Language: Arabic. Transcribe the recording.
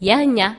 yanya